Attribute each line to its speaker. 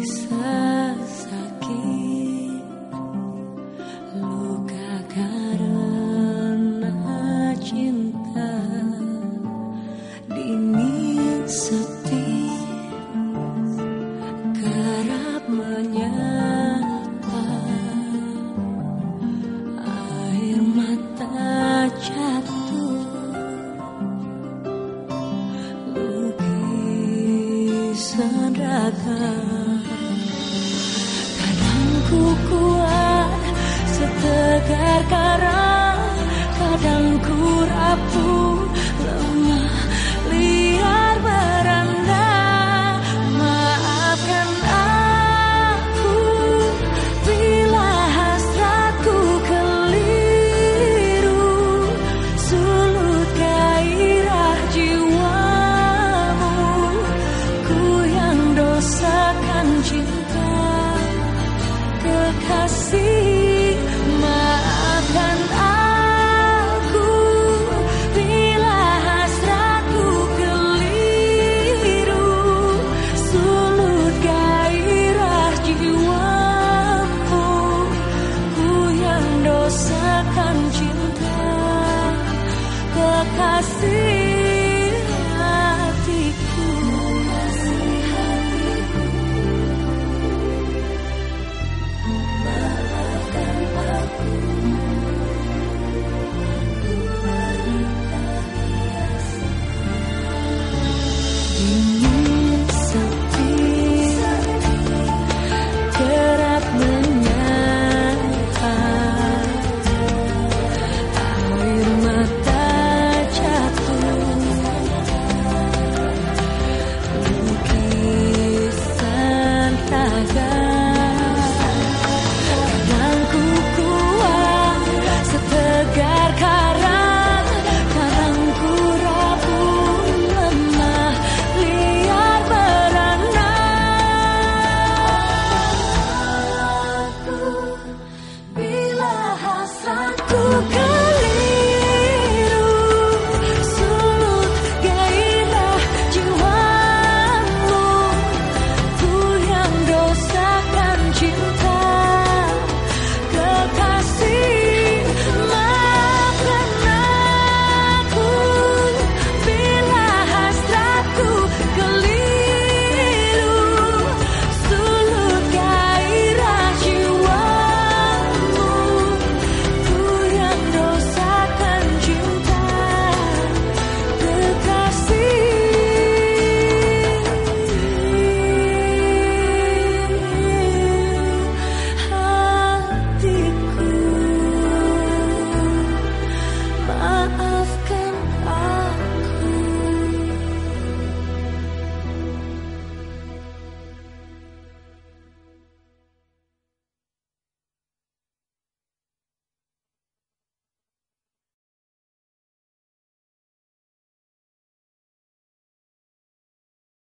Speaker 1: bisa sakit luka karena cinta. Dingin sepi kerap menyapa. Air mata jatuh lukisan Sandrakan 不顾 cinta kekasih